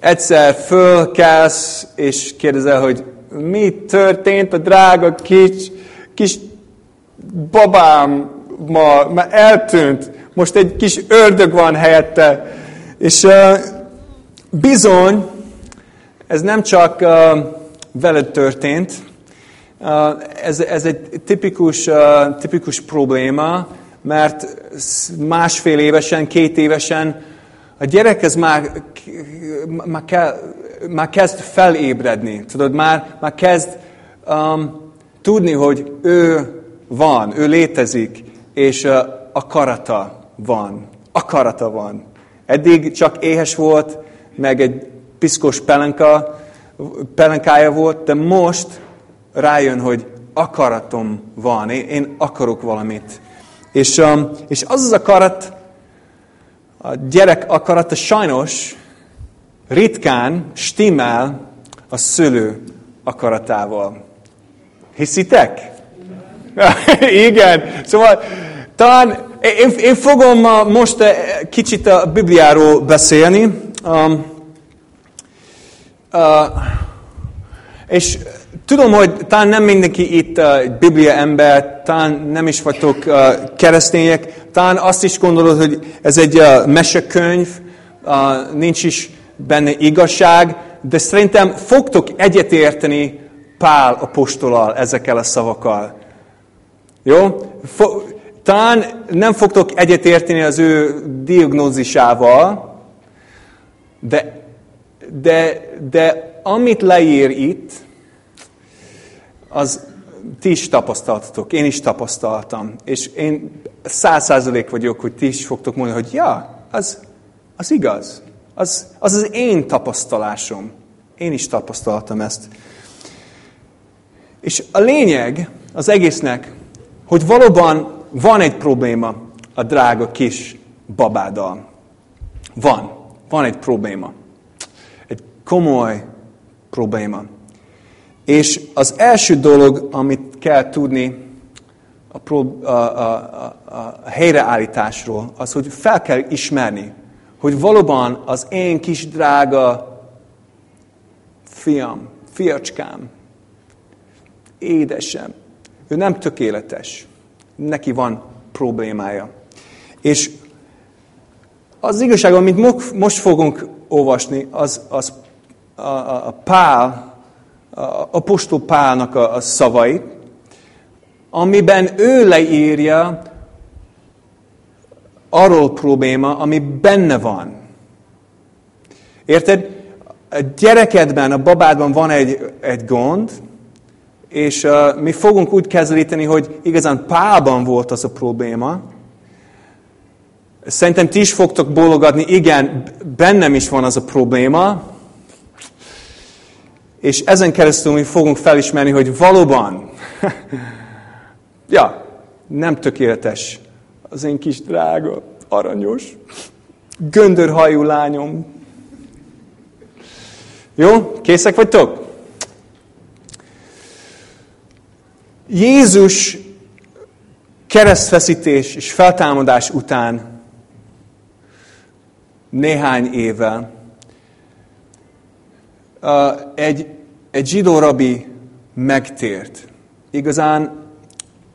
egyszer fölkelsz, és kérdezel, hogy mi történt a drága kis, kis babám ma, már eltűnt, most egy kis ördög van helyette. És uh, bizony, ez nem csak uh, veled történt, uh, ez, ez egy tipikus, uh, tipikus probléma, mert másfél évesen, két évesen a gyerek ez már, már, kell, már kezd felébredni. Tudod, már, már kezd um, tudni, hogy ő van, ő létezik, és uh, akarata van. Akarata van. Eddig csak éhes volt, meg egy piszkos pelenka, pelenkája volt, de most rájön, hogy akaratom van, én, én akarok valamit. És, um, és az az akarat, a gyerek akarata sajnos ritkán stimmel a szülő akaratával. Hiszitek? Igen. Szóval talán én, én fogom most eh, kicsit a Bibliáról beszélni. Um, uh, és tudom, hogy talán nem mindenki itt uh, Biblia ember, talán nem is vagytok uh, keresztények, talán azt is gondolod, hogy ez egy uh, mesekönyv, uh, nincs is benne igazság, de szerintem fogtok egyetérteni Pál apostolal ezekkel a szavakkal. Jó? Fo- talán nem fogtok egyetérteni az ő diagnózisával, de, de, de amit leír itt, az ti is tapasztaltatok, én is tapasztaltam. És én száz százalék vagyok, hogy ti is fogtok mondani, hogy ja, az, az igaz. Az, az az én tapasztalásom. Én is tapasztaltam ezt. És a lényeg az egésznek, hogy valóban van egy probléma a drága kis babáddal. Van. Van egy probléma. Egy komoly probléma. És az első dolog, amit kell tudni a, pro, a, a, a, a helyreállításról, az, hogy fel kell ismerni, hogy valóban az én kis drága fiam, fiacskám, édesem, ő nem tökéletes. Neki van problémája. És az igazság, amit most fogunk olvasni, az, az a, a, a Pál, apostol Pálnak a, a szavai, amiben ő leírja arról probléma, ami benne van. Érted? A gyerekedben, a babádban van egy, egy gond, és uh, mi fogunk úgy kezelíteni, hogy igazán Pálban volt az a probléma. Szerintem ti is fogtok bólogatni, igen, bennem is van az a probléma. És ezen keresztül mi fogunk felismerni, hogy valóban, ja, nem tökéletes az én kis drága, aranyos, göndörhajú lányom. Jó? Készek vagytok? Jézus keresztfeszítés és feltámadás után néhány éve egy, egy zsidó rabi megtért. Igazán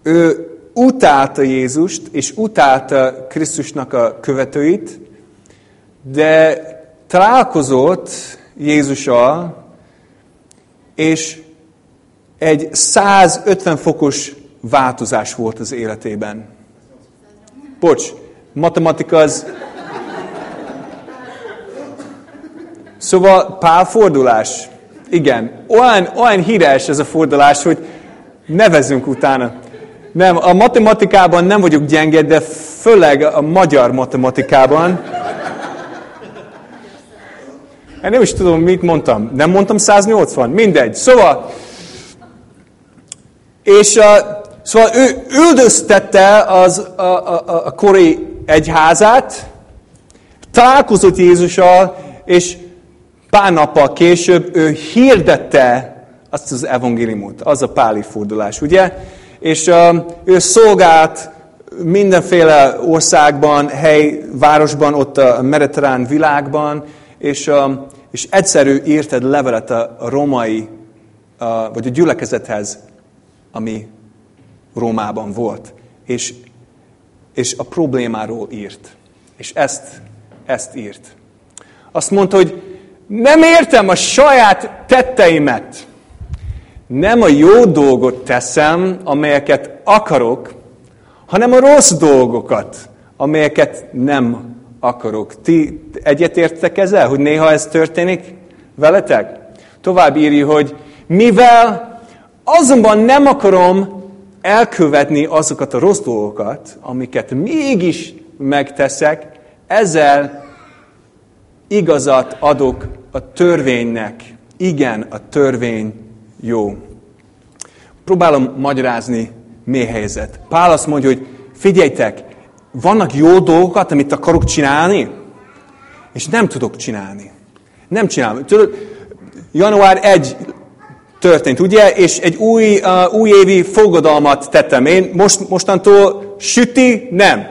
ő utálta Jézust, és utálta Krisztusnak a követőit, de találkozott Jézussal, és egy 150 fokos változás volt az életében. Bocs, matematika az... Szóval pálfordulás. Igen, olyan, olyan híres ez a fordulás, hogy nevezünk utána. Nem, a matematikában nem vagyok gyenge, de főleg a magyar matematikában. Én nem is tudom, mit mondtam. Nem mondtam 180? Mindegy. Szóval, és uh, szóval ő üldöztette az, a, a, a kori egyházát, találkozott Jézussal, és pár nappal később ő hirdette azt az evangéliumot, az a páli fordulás, ugye? És uh, ő szolgált mindenféle országban, hely, városban, ott a mediterrán világban, és, uh, és egyszerű írtad levelet a romai, a, vagy a gyülekezethez, ami Rómában volt. És, és a problémáról írt. És ezt, ezt írt. Azt mondta, hogy nem értem a saját tetteimet. Nem a jó dolgot teszem, amelyeket akarok, hanem a rossz dolgokat, amelyeket nem akarok. Ti egyetértek ezzel, hogy néha ez történik veletek? Tovább írja, hogy mivel azonban nem akarom elkövetni azokat a rossz dolgokat, amiket mégis megteszek, ezzel igazat adok a törvénynek. Igen, a törvény jó. Próbálom magyarázni, mi helyzet. Pál azt mondja, hogy figyeljetek, vannak jó dolgokat, amit akarok csinálni, és nem tudok csinálni. Nem csinálom. Tudod, január 1 történt, ugye? És egy új, uh, újévi fogadalmat tettem. Én most, mostantól süti, nem.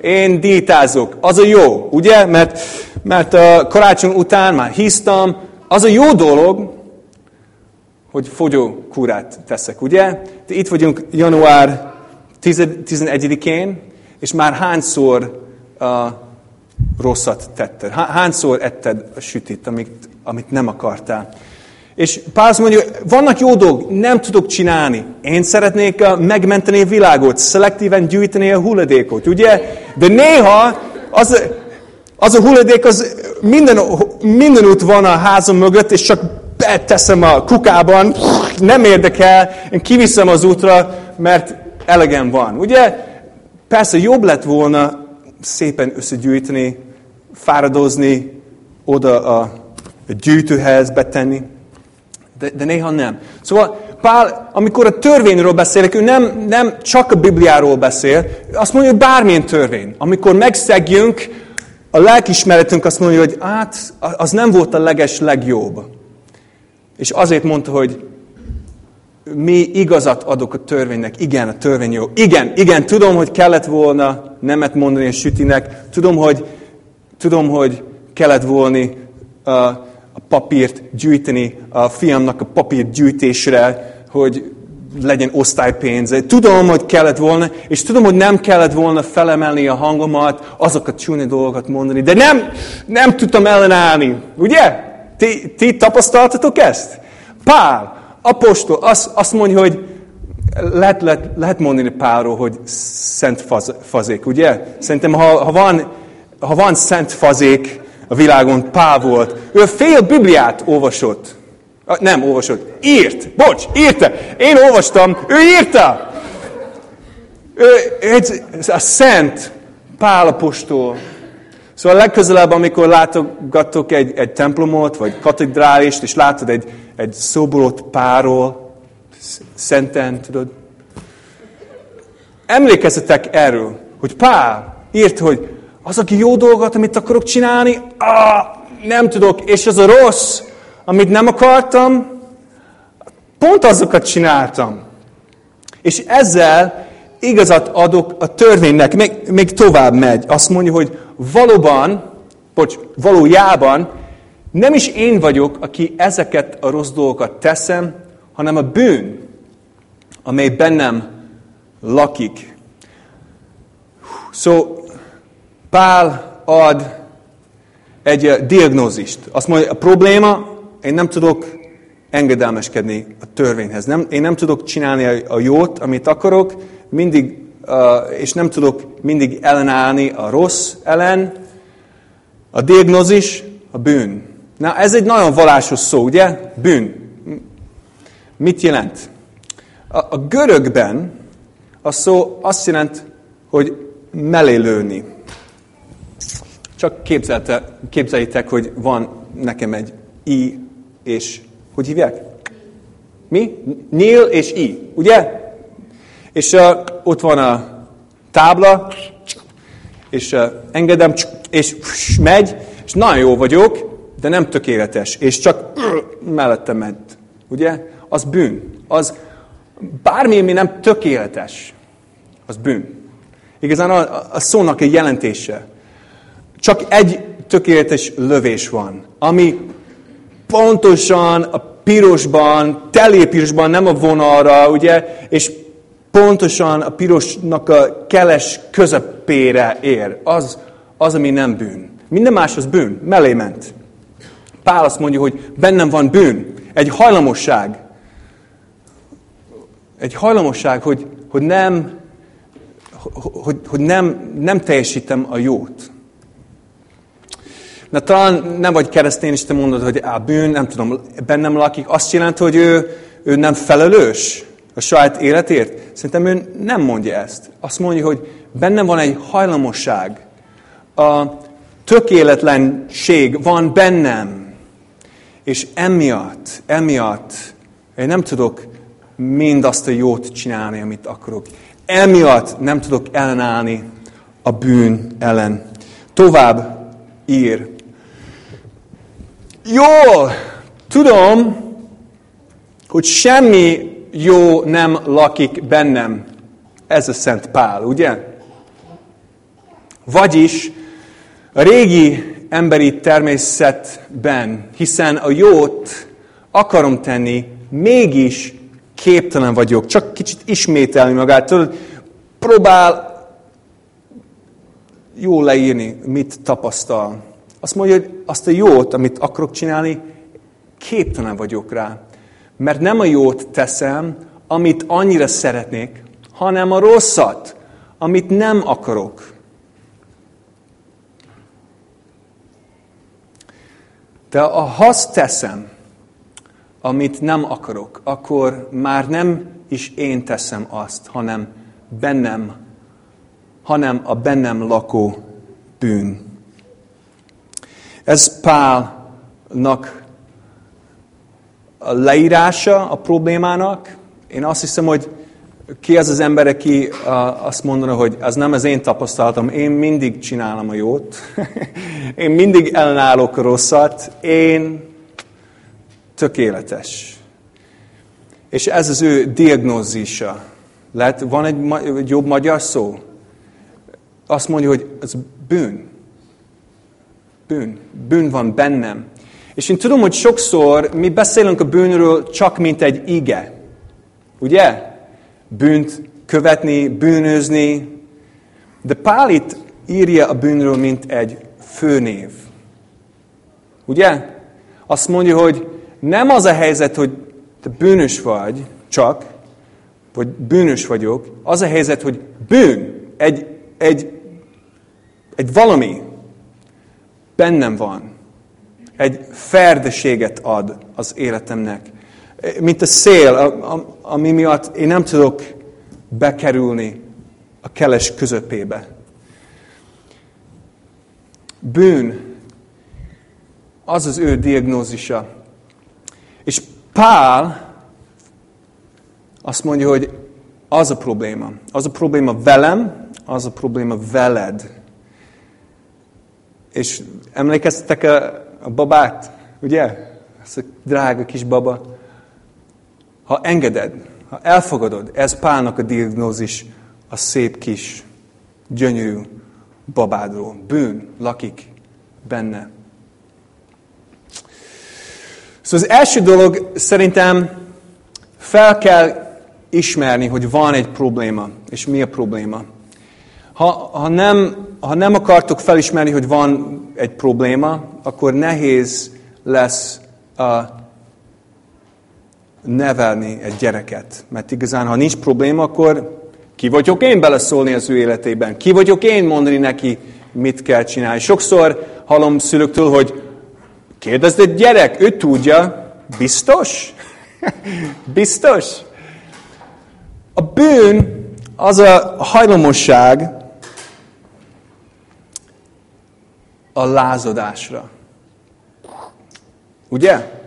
Én diétázok. Az a jó, ugye? Mert, mert uh, karácsony után már hisztam. Az a jó dolog, hogy fogyó kurát teszek, ugye? De itt vagyunk január 11-én, és már hányszor uh, rosszat tetted? Hányszor etted a sütit, amit, amit nem akartál? És Pál mondja, vannak jó dolgok, nem tudok csinálni. Én szeretnék megmenteni a világot, szelektíven gyűjteni a hulladékot, ugye? De néha az, az a hulladék az minden, mindenütt van a házam mögött, és csak beteszem a kukában, nem érdekel, én kiviszem az útra, mert elegem van. Ugye? Persze jobb lett volna szépen összegyűjteni, fáradozni, oda a gyűjtőhez betenni, de, de néha nem. Szóval Pál, amikor a törvényről beszélek, ő nem, nem csak a Bibliáról beszél, azt mondja, hogy bármilyen törvény. Amikor megszegjünk, a lelkismeretünk azt mondja, hogy hát, az nem volt a leges legjobb. És azért mondta, hogy mi igazat adok a törvénynek. Igen, a törvény jó. Igen, igen, tudom, hogy kellett volna nemet mondani a sütinek. Tudom, hogy, tudom, hogy kellett volna uh, a papírt gyűjteni a fiamnak a papírt gyűjtésre, hogy legyen osztálypénze. Tudom, hogy kellett volna, és tudom, hogy nem kellett volna felemelni a hangomat, azokat csúnya dolgokat mondani, de nem, nem tudtam ellenállni. Ugye? Ti, ti tapasztaltatok ezt? Pál, apostol, azt, azt mondja, hogy lehet, lehet, lehet mondani Pálról, hogy szent faz, fazék, ugye? Szerintem, ha, ha, van, ha van szent fazék a világon, Pál volt. Ő fél Bibliát olvasott. Nem olvasott, írt. Bocs, írta. Én olvastam, ő írta. Ő, egy, a szent Pál apostol. Szóval legközelebb, amikor látogatok egy, egy templomot, vagy katedrálist, és látod egy, egy szobrot páról, szenten, tudod, emlékezzetek erről, hogy Pál írt, hogy az, aki jó dolgot, amit akarok csinálni, ah, nem tudok, és az a rossz, amit nem akartam, pont azokat csináltam. És ezzel igazat adok a törvénynek, még, még tovább megy. Azt mondja, hogy valóban, bocs, valójában nem is én vagyok, aki ezeket a rossz dolgokat teszem, hanem a bűn, amely bennem lakik. Szóval Pál ad egy diagnózist. Azt mondja, a probléma, én nem tudok engedelmeskedni a törvényhez. Nem, én nem tudok csinálni a, jót, amit akarok, mindig, uh, és nem tudok mindig ellenállni a rossz ellen. A diagnózis a bűn. Na, ez egy nagyon valásos szó, ugye? Bűn. Mit jelent? A, a görögben a szó azt jelent, hogy mellélőni. Csak képzeljétek, hogy van nekem egy i és hogy hívják? Mi? Nil és i, ugye? És uh, ott van a tábla, és uh, engedem, és megy, és nagyon jó vagyok, de nem tökéletes, és csak mellette ment. Ugye? Az bűn. Az bármi, ami nem tökéletes, az bűn. Igazán a, a szónak egy jelentése. Csak egy tökéletes lövés van, ami pontosan a pirosban, telépirosban, nem a vonalra, ugye, és pontosan a pirosnak a keles közepére ér. Az, az, ami nem bűn. Minden más az bűn, mellé ment. Pál azt mondja, hogy bennem van bűn, egy hajlamosság. Egy hajlamosság, hogy, hogy nem, hogy, hogy nem, nem teljesítem a jót. Na talán nem vagy keresztény, és te mondod, hogy a bűn, nem tudom, bennem lakik. Azt jelenti, hogy ő, ő nem felelős a saját életért? Szerintem ő nem mondja ezt. Azt mondja, hogy bennem van egy hajlamosság. A tökéletlenség van bennem. És emiatt, emiatt én nem tudok mindazt a jót csinálni, amit akarok. Emiatt nem tudok ellenállni a bűn ellen. Tovább ír Jól tudom, hogy semmi jó nem lakik bennem. Ez a Szent Pál, ugye? Vagyis a régi emberi természetben, hiszen a jót akarom tenni, mégis képtelen vagyok. Csak kicsit ismételni magát. Tudod, próbál jól leírni, mit tapasztal. Azt mondja, hogy azt a jót, amit akarok csinálni, képtelen vagyok rá. Mert nem a jót teszem, amit annyira szeretnék, hanem a rosszat, amit nem akarok. De ha azt teszem, amit nem akarok, akkor már nem is én teszem azt, hanem bennem, hanem a bennem lakó bűn. Ez Pálnak a leírása a problémának. Én azt hiszem, hogy ki az az ember, aki azt mondaná, hogy az nem az én tapasztalatom, én mindig csinálom a jót, én mindig ellenállok a rosszat, én tökéletes. És ez az ő diagnózisa. Lehet, van egy, egy jobb magyar szó? Azt mondja, hogy ez bűn bűn. Bűn van bennem. És én tudom, hogy sokszor mi beszélünk a bűnről csak mint egy ige. Ugye? Bűnt követni, bűnözni. De Pál itt írja a bűnről, mint egy főnév. Ugye? Azt mondja, hogy nem az a helyzet, hogy te bűnös vagy, csak, vagy bűnös vagyok, az a helyzet, hogy bűn, egy, egy, egy valami, bennem van. Egy ferdeséget ad az életemnek. Mint a szél, ami miatt én nem tudok bekerülni a keles közepébe. Bűn, az az ő diagnózisa. És Pál azt mondja, hogy az a probléma. Az a probléma velem, az a probléma veled. És emlékeztetek a, a babát, ugye? Ez a drága kis baba. Ha engeded, ha elfogadod, ez Pálnak a diagnózis a szép kis, gyönyörű babádról. Bűn lakik benne. Szóval az első dolog szerintem fel kell ismerni, hogy van egy probléma. És mi a probléma? Ha, ha, nem, ha nem akartok felismerni, hogy van egy probléma, akkor nehéz lesz a nevelni egy gyereket. Mert igazán, ha nincs probléma, akkor ki vagyok én beleszólni az ő életében? Ki vagyok én mondani neki, mit kell csinálni? Sokszor hallom szülőktől, hogy kérdezd egy gyerek, ő tudja. Biztos? Biztos? A bűn az a hajlamosság, a lázadásra. Ugye?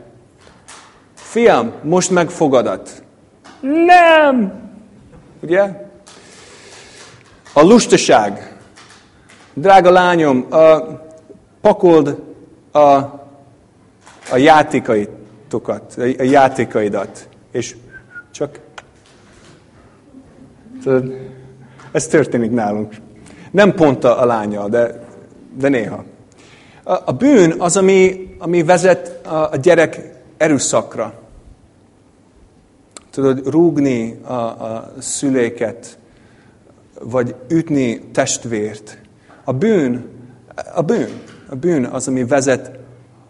Fiam, most megfogadat. Nem! Ugye? A lustaság. Drága lányom, a, pakold a, a játékaitokat, a játékaidat, és csak ez történik nálunk. Nem pont a lánya, de, de néha. A, a bűn az, ami, ami vezet a, a gyerek erőszakra. Tudod, rúgni a, a szüléket, vagy ütni testvért. A bűn, a bűn, a bűn az, ami vezet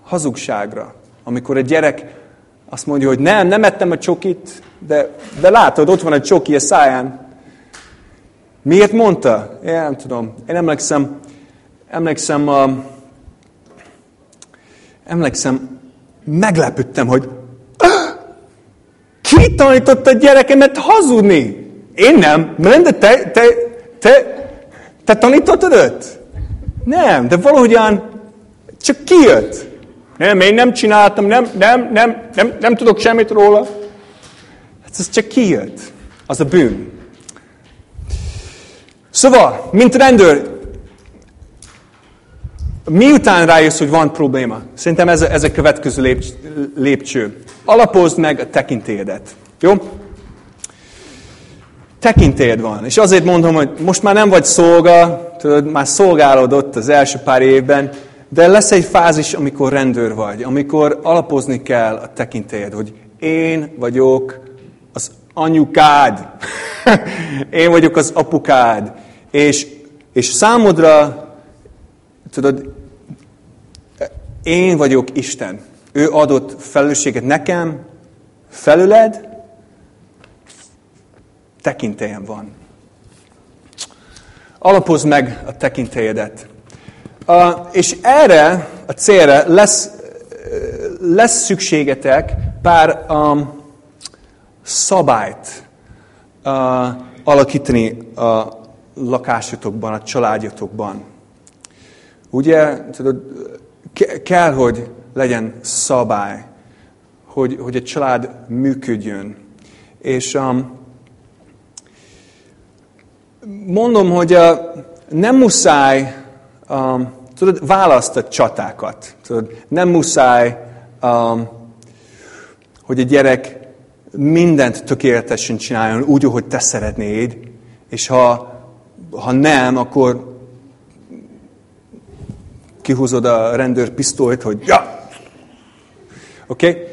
hazugságra. Amikor egy gyerek azt mondja, hogy nem, nem ettem a csokit, de, de látod, ott van egy csoki a száján. Miért mondta? Én nem tudom. Én emlékszem, emlékszem, uh, emlékszem, meglepődtem, hogy ki tanította a gyerekemet hazudni? Én nem. De te, te, te, te tanítottad őt? Nem, de valahogyan csak kijött. Nem, én nem csináltam, nem, nem, nem, nem, nem tudok semmit róla. Hát ez csak kijött. Az a bűn. Szóval, mint rendőr, miután rájössz, hogy van probléma, szerintem ez ez a következő lépcső. Alapozd meg a tekintélyedet. Jó? Tekintélyed van. És azért mondom, hogy most már nem vagy szolga, tudod, már szolgálod ott az első pár évben, de lesz egy fázis, amikor rendőr vagy, amikor alapozni kell a tekintélyed, hogy én vagyok az anyukád, én vagyok az apukád, és, és számodra, tudod, én vagyok Isten. Ő adott felelősséget nekem, felüled, tekintélyem van. Alapozd meg a tekintélyedet. Uh, és erre a célra lesz, lesz szükségetek pár um, szabályt uh, alakítani a lakásotokban, a családjatokban. Ugye, tudod, ke- kell, hogy legyen szabály, hogy, hogy a család működjön. És um, mondom, hogy uh, nem muszáj um, tudod, választ a csatákat. Tudod, nem muszáj, um, hogy a gyerek mindent tökéletesen csináljon, úgy, ahogy te szeretnéd, és ha, ha nem, akkor kihúzod a rendőr pisztolyt, hogy ja! Oké? Okay?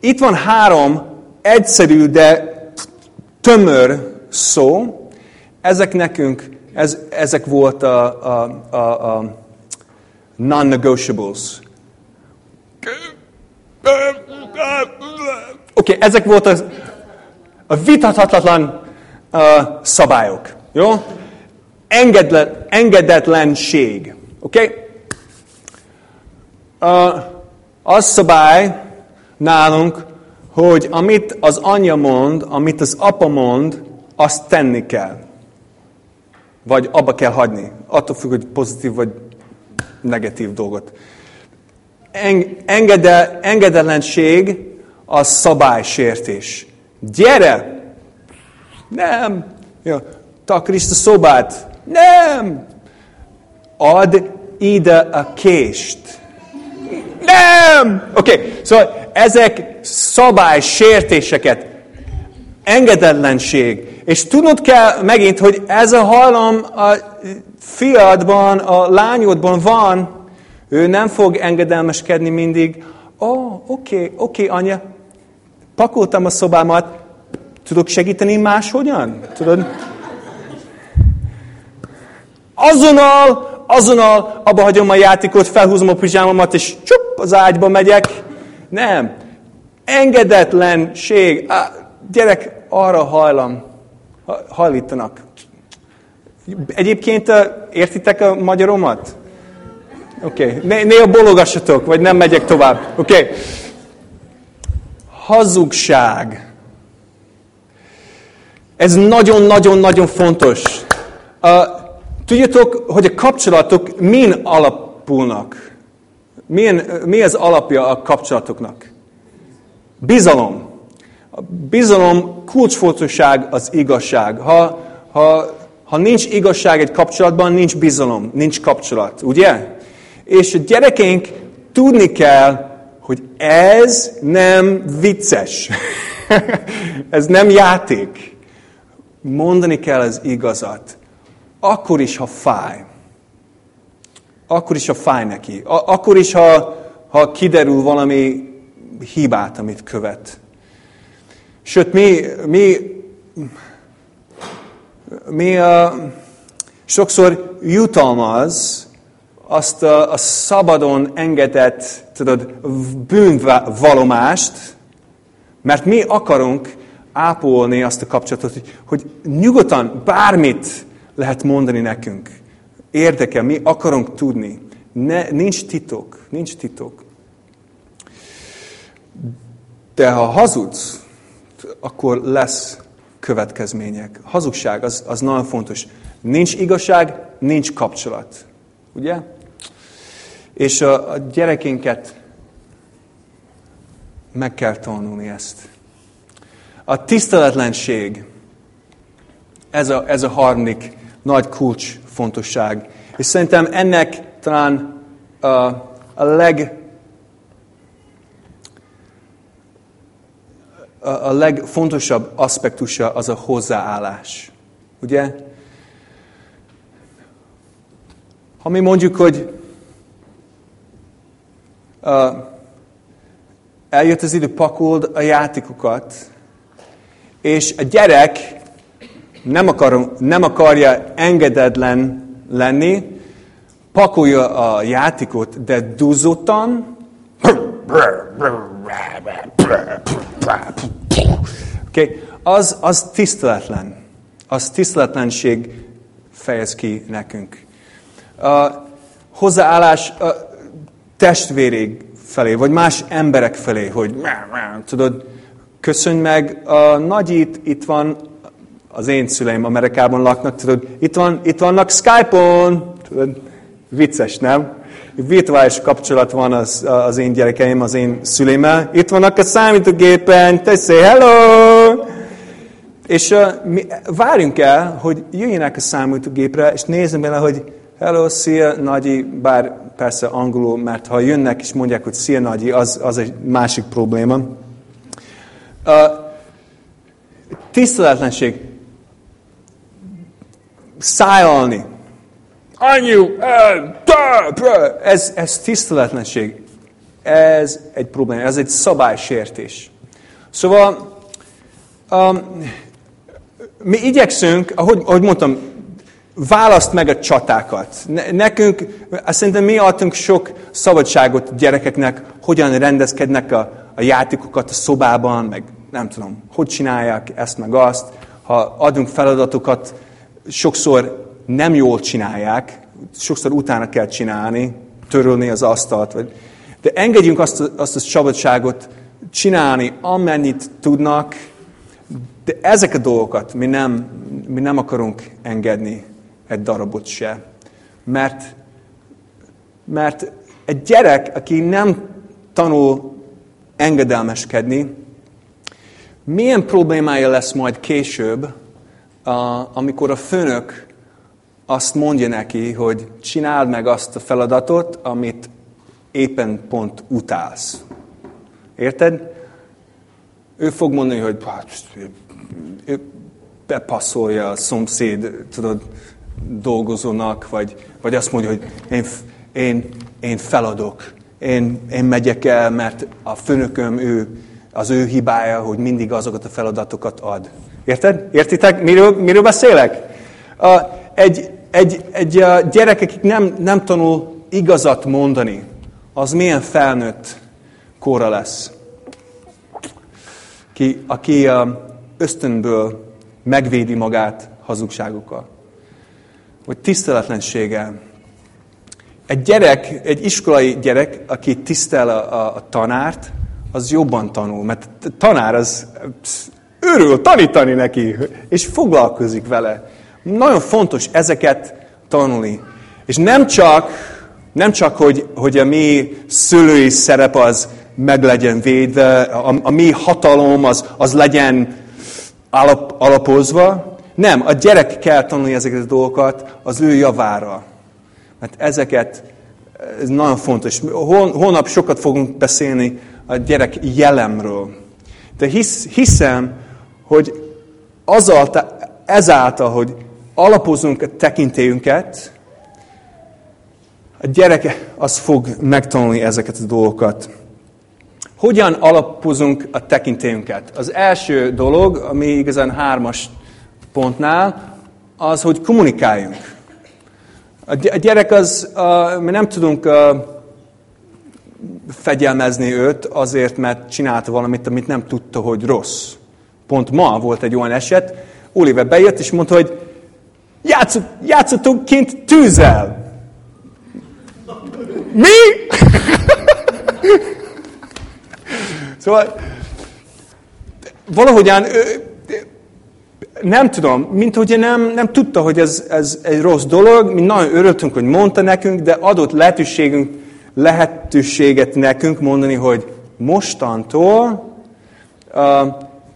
Itt van három egyszerű, de tömör szó. Ezek nekünk ez, ezek volt a, a, a, a non-negotiables. Oké, okay, ezek voltak a, a vitathatatlan uh, szabályok. Jó? Engedle, engedetlenség. Oké? Okay? Az szabály nálunk, hogy amit az anya mond, amit az apa mond, azt tenni kell. Vagy abba kell hagyni. Attól függ, hogy pozitív vagy negatív dolgot. Engedel, engedelenség az szabálysértés. Gyere! Nem! Ja, takrisd a szobát. Nem! Add ide a kést. Nem! Oké, okay. szóval ezek szabálysértéseket, engedetlenség, és tudnod kell megint, hogy ez a hajlam a fiadban, a lányodban van, ő nem fog engedelmeskedni mindig. Ó, oh, oké, okay, oké, okay, anya, pakoltam a szobámat, tudok segíteni máshogyan? Tudod? Azonnal, azonnal abba hagyom a játékot, felhúzom a pizsámomat, és csup, az ágyba megyek. Nem. Engedetlenség. Á, gyerek, arra hajlam, hajlítanak. Egyébként értitek a magyaromat? Oké, okay. néha bologassatok, vagy nem megyek tovább. Oké. Okay. Hazugság. Ez nagyon-nagyon-nagyon fontos. Uh, tudjátok, hogy a kapcsolatok min alapulnak? Milyen, mi az alapja a kapcsolatoknak? Bizalom. A bizalom kulcsfontosság az igazság. Ha, ha, ha nincs igazság egy kapcsolatban, nincs bizalom, nincs kapcsolat, ugye? És a gyerekeink tudni kell, hogy ez nem vicces. ez nem játék. Mondani kell az igazat. Akkor is, ha fáj. Akkor is, ha fáj neki. Akkor is, ha, ha kiderül valami hibát, amit követ. Sőt, mi, mi, mi uh, sokszor jutalmaz azt a, a szabadon engedett tudod, bűnvalomást, mert mi akarunk ápolni azt a kapcsolatot, hogy, hogy nyugodtan bármit lehet mondani nekünk. Érdekel, mi akarunk tudni. Ne, nincs titok, nincs titok. De ha hazudsz, akkor lesz következmények. Hazugság az, az nagyon fontos. Nincs igazság, nincs kapcsolat. Ugye? És a, a gyerekénket meg kell tanulni ezt. A tiszteletlenség, ez a, ez a harmadik nagy kulcs fontosság. És szerintem ennek talán a, a leg a legfontosabb aspektusa az a hozzáállás. Ugye? Ha mi mondjuk, hogy uh, eljött az idő, pakold a játékokat, és a gyerek nem, akar, nem akarja engedetlen lenni, pakolja a játékot, de duzzottan, okay? az, az tiszteletlen. Az tiszteletlenség fejez ki nekünk. A hozzáállás a testvérég felé, vagy más emberek felé, hogy tudod, köszönj meg, a nagyit itt van, az én szüleim Amerikában laknak, tudod, itt, van, itt vannak Skype-on, tudod, vicces, nem? virtuális kapcsolat van az, az én gyerekeim, az én szüleimmel. Itt vannak a számítógépen, te say hello! És uh, mi várjunk el, hogy jöjjenek a számítógépre, és nézzem bele, hogy hello, szia, Nagyi, bár persze angolul, mert ha jönnek és mondják, hogy szia, Nagyi, az, az egy másik probléma. Uh, tiszteletlenség. Szájolni. Anyu, ez, ez tiszteletlenség. Ez egy probléma, ez egy szabálysértés. Szóval um, mi igyekszünk, ahogy, ahogy mondtam, választ meg a csatákat. Nekünk, szerintem mi adtunk sok szabadságot gyerekeknek, hogyan rendezkednek a, a játékokat a szobában, meg nem tudom, hogy csinálják ezt meg azt. Ha adunk feladatokat, sokszor nem jól csinálják, sokszor utána kell csinálni, törölni az asztalt, vagy, de engedjünk azt, azt a szabadságot csinálni, amennyit tudnak, de ezek a dolgokat mi nem, mi nem akarunk engedni egy darabot se. Mert, mert egy gyerek, aki nem tanul engedelmeskedni, milyen problémája lesz majd később, amikor a főnök azt mondja neki, hogy csináld meg azt a feladatot, amit éppen pont utálsz. Érted? Ő fog mondani, hogy hát, ő bepasszolja a szomszéd, tudod, dolgozónak, vagy, vagy azt mondja, hogy én, én, én feladok, én, én megyek el, mert a főnököm ő, az ő hibája, hogy mindig azokat a feladatokat ad. Érted? Értitek, miről, miről beszélek? A, egy, egy, egy gyerek, akik nem, nem tanul igazat mondani, az milyen felnőtt kóra lesz. Ki, aki ösztönből megvédi magát hazugságokkal. Vagy tiszteletlenséggel. Egy gyerek, egy iskolai gyerek, aki tisztel a, a, a tanárt, az jobban tanul, mert tanár az örül tanítani neki, és foglalkozik vele. Nagyon fontos ezeket tanulni. És nem csak, nem csak hogy, hogy a mi szülői szerep az meg legyen védve, a, a mi hatalom az, az legyen alap, alapozva, nem, a gyerek kell tanulni ezeket a dolgokat az ő javára. Mert ezeket, ez nagyon fontos. Hol, holnap sokat fogunk beszélni a gyerek jelemről. De hisz, hiszem, hogy azáltal, ezáltal, hogy alapozunk a tekintélyünket, a gyerek az fog megtanulni ezeket a dolgokat. Hogyan alapozunk a tekintélyünket? Az első dolog, ami igazán hármas pontnál, az, hogy kommunikáljunk. A gyerek az, mi nem tudunk uh, fegyelmezni őt azért, mert csinálta valamit, amit nem tudta, hogy rossz. Pont ma volt egy olyan eset, Oliver bejött és mondta, hogy játszot, játszottunk kint tűzzel. Mi? szóval valahogyan nem tudom, mint hogy nem, nem tudta, hogy ez, ez egy rossz dolog, mi nagyon örültünk, hogy mondta nekünk, de adott lehetőségünk, lehetőséget nekünk mondani, hogy mostantól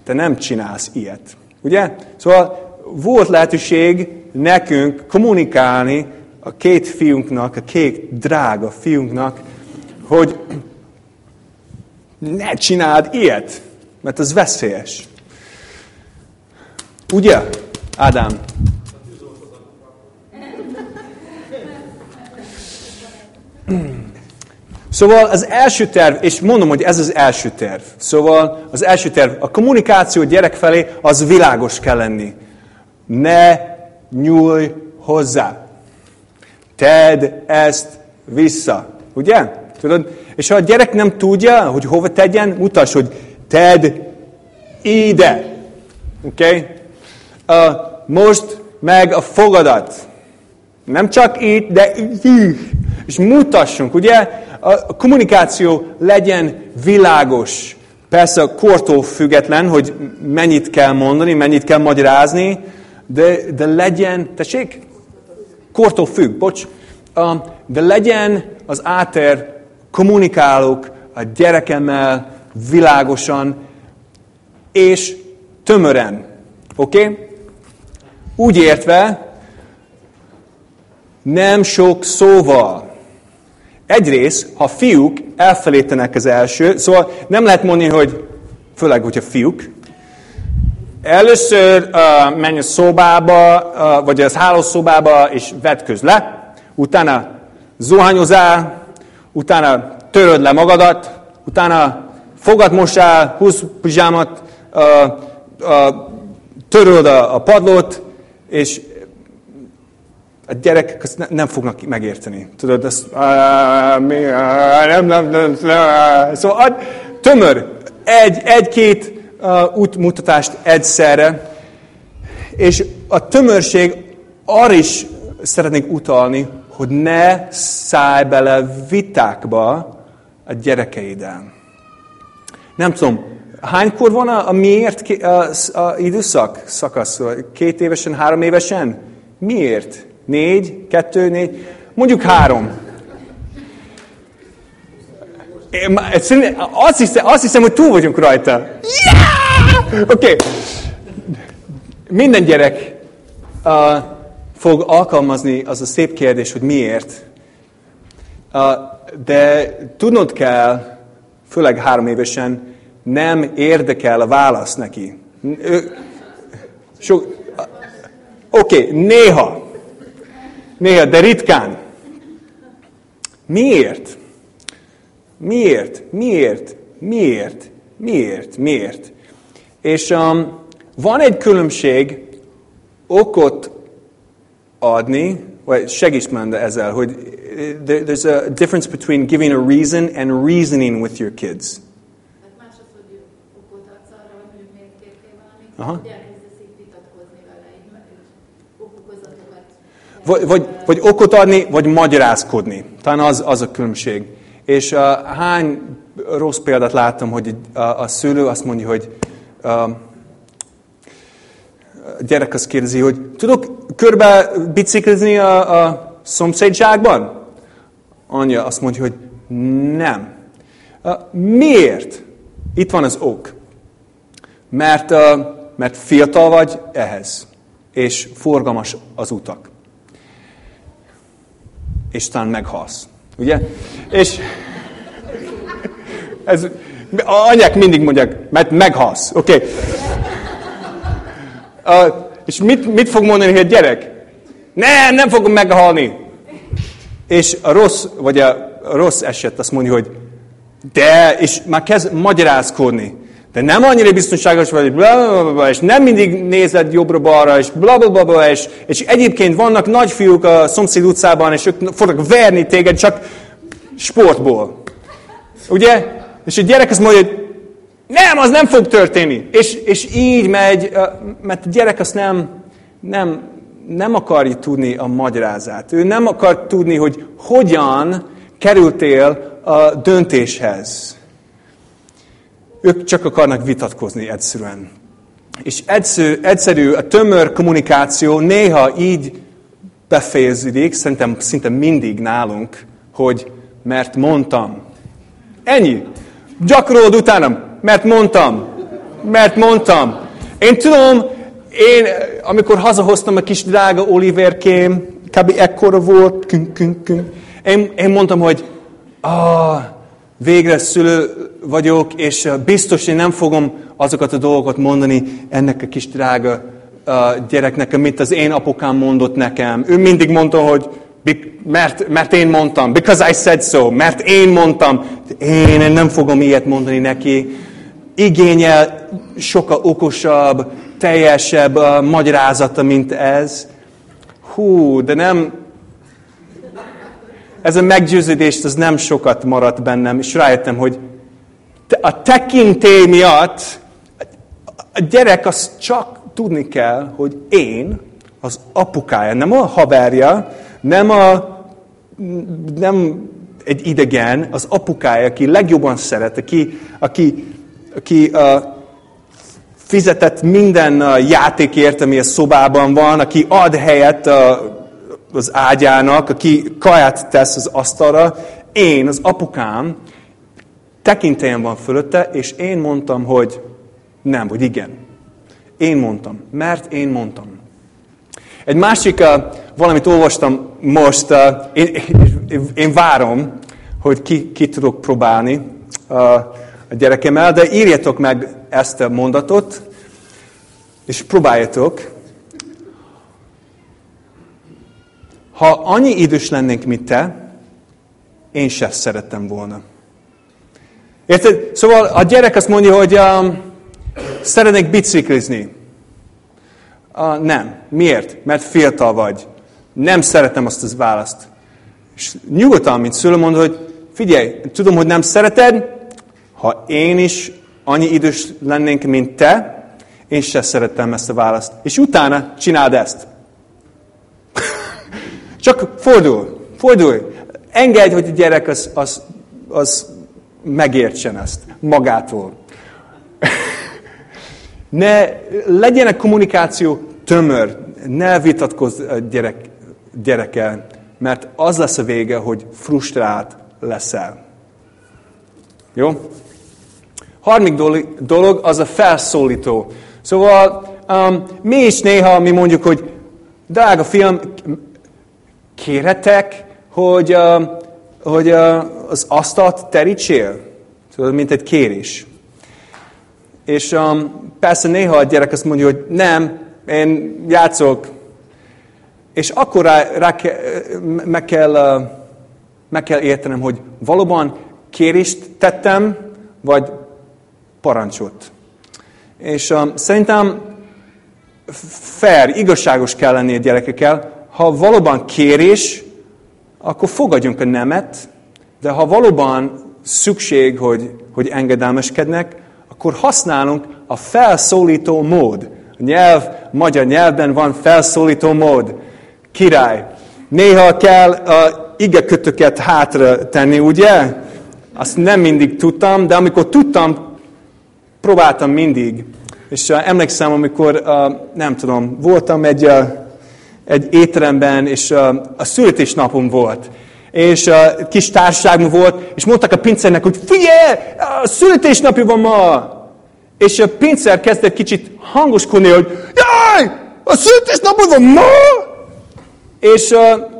te nem csinálsz ilyet. Ugye? Szóval volt lehetőség nekünk kommunikálni a két fiunknak, a két drága fiunknak, hogy ne csináld ilyet, mert ez veszélyes. Ugye, Ádám? Szóval az első terv, és mondom, hogy ez az első terv. Szóval az első terv, a kommunikáció gyerek felé, az világos kell lenni. Ne nyúlj hozzá. Tedd ezt vissza. Ugye? Tudod? És ha a gyerek nem tudja, hogy hova tegyen, mutass, hogy tedd ide. Oké? Okay? Most meg a fogadat. Nem csak itt, de így. És mutassunk, ugye? A kommunikáció legyen világos. Persze a kortól független, hogy mennyit kell mondani, mennyit kell magyarázni, de, de legyen, tessék? Kortól függ, bocs. De legyen az áter kommunikálok a gyerekemmel világosan és tömören. Oké? Okay? Úgy értve, nem sok szóval. Egyrészt, ha fiúk elfelejtenek az első, szóval nem lehet mondani, hogy főleg, hogyha fiúk, először uh, menj a szobába, uh, vagy az hálószobába, és vetközz le, utána zuhanyozál, utána töröd le magadat, utána fogad mosál, húz pizsámat, uh, uh, töröd a, a padlót, és a gyerekek azt nem fognak megérteni. Tudod, mi, nem, nem, nem, nem. Szóval tömör, egy, egy-két uh, útmutatást egyszerre, és a tömörség arra is szeretnék utalni, hogy ne szállj bele vitákba a gyerekeiddel. Nem tudom, hánykor van a, a miért a, a időszak, szakasz? Két évesen, három évesen? Miért? Négy, kettő, négy? Mondjuk három. Én, azt, hiszem, azt hiszem, hogy túl vagyunk rajta. Yeah! Oké. Okay. Minden gyerek uh, fog alkalmazni az a szép kérdés, hogy miért. Uh, de tudnod kell, főleg három évesen, nem érdekel a válasz neki. Oké, okay, néha. Néha, de ritkán. Miért? Miért? Miért? Miért? Miért? Miért? És um, van egy különbség okot adni, vagy segíts már ezzel, hogy there's a difference between giving a reason and reasoning with your kids. Aha. Vagy, vagy, vagy okot adni, vagy magyarázkodni. Talán az, az a különbség. És uh, hány rossz példát láttam, hogy a, a szülő azt mondja, hogy uh, a gyerek azt kérdezi, hogy tudok körbe biciklizni a, a szomszédságban? Anya azt mondja, hogy nem. Uh, miért? Itt van az ok. Mert uh, mert fiatal vagy ehhez, és forgalmas az utak. És talán meghalsz. Ugye? És ez, a anyák mindig mondják, mert meghalsz. Oké. Okay. És mit, mit fog mondani egy gyerek? Nem, nem fogom meghalni. És a rossz, vagy a rossz eset azt mondja, hogy de, és már kezd magyarázkodni. De nem annyira biztonságos vagy, bla, bla, bla, és nem mindig nézed jobbra-balra, és bla, bla, bla, bla és, és egyébként vannak nagyfiúk a szomszéd utcában, és ők fognak verni téged csak sportból. Ugye? És a gyerek azt mondja, hogy nem, az nem fog történni. És, és így megy, mert a gyerek azt nem, nem, nem akarja tudni a magyarázát. Ő nem akar tudni, hogy hogyan kerültél a döntéshez. Ők csak akarnak vitatkozni egyszerűen. És egyszerű, egyszerű a tömör kommunikáció néha így befejeződik, szerintem szinte mindig nálunk, hogy mert mondtam. Ennyi. Gyakorolod utánam, mert mondtam. Mert mondtam. Én tudom, én, amikor hazahoztam a kis drága Oliverkém, kb. ekkora volt, kün, kün, kün, én, én mondtam, hogy ah, végre szülő vagyok, és biztos, én nem fogom azokat a dolgokat mondani ennek a kis drága uh, gyereknek, amit az én apukám mondott nekem. Ő mindig mondta, hogy mert, mert én mondtam, because I said so, mert én mondtam. Én nem fogom ilyet mondani neki. Igényel sokkal okosabb, teljesebb uh, magyarázata, mint ez. Hú, de nem, ez a meggyőződést, az nem sokat maradt bennem, és rájöttem, hogy a tekintély miatt a gyerek az csak tudni kell, hogy én az apukája, nem a haverja, nem, a, nem egy idegen, az apukája, aki legjobban szeret, aki, aki, aki uh, fizetett minden játékért, ami a szobában van, aki ad helyet uh, az ágyának, aki kaját tesz az asztalra, én, az apukám, tekintélyem van fölötte, és én mondtam, hogy nem, vagy igen. Én mondtam, mert én mondtam. Egy másik, uh, valamit olvastam most, uh, én, én, én várom, hogy ki, ki tudok próbálni uh, a gyerekemmel, de írjatok meg ezt a mondatot, és próbáljatok. Ha annyi idős lennénk, mint te, én sem szerettem volna. Érted? Szóval a gyerek azt mondja, hogy um, szeretnék biciklizni. Uh, nem. Miért? Mert fiatal vagy. Nem szeretem azt az választ. És nyugodtan, mint szülő mondod, hogy figyelj, tudom, hogy nem szereted, ha én is annyi idős lennénk, mint te, én sem szerettem ezt a választ. És utána csináld ezt. Csak fordul, fordulj. Engedj, hogy a gyerek az, az, az megértsen ezt magától. ne legyen a kommunikáció tömör, ne vitatkozz a gyerek, gyerekkel, mert az lesz a vége, hogy frustrált leszel. Jó? Harmadik dolog az a felszólító. Szóval um, mi is néha mi mondjuk, hogy drága fiam, kérhetek, hogy, hogy az asztalt terítsél? Szóval, mint egy kérés. És persze néha a gyerek azt mondja, hogy nem, én játszok. És akkor rá, rá ke, meg, kell, meg kell értenem, hogy valóban kérést tettem, vagy parancsot. És um, szerintem fair, igazságos kell lenni a gyerekekkel, ha valóban kérés, akkor fogadjunk a nemet, de ha valóban szükség, hogy, hogy engedelmeskednek, akkor használunk a felszólító mód. A nyelv, magyar nyelvben van felszólító mód. Király. Néha kell a igekötöket hátra tenni, ugye? Azt nem mindig tudtam, de amikor tudtam, próbáltam mindig. És uh, emlékszem, amikor, uh, nem tudom, voltam egy uh, egy étteremben, és a születésnapom volt. És uh, kis társaságom volt, és mondtak a pincernek, hogy figyelj, a születésnapja van ma! És a pincer kezdett kicsit hangoskodni, hogy jaj, a születésnapja van ma! És,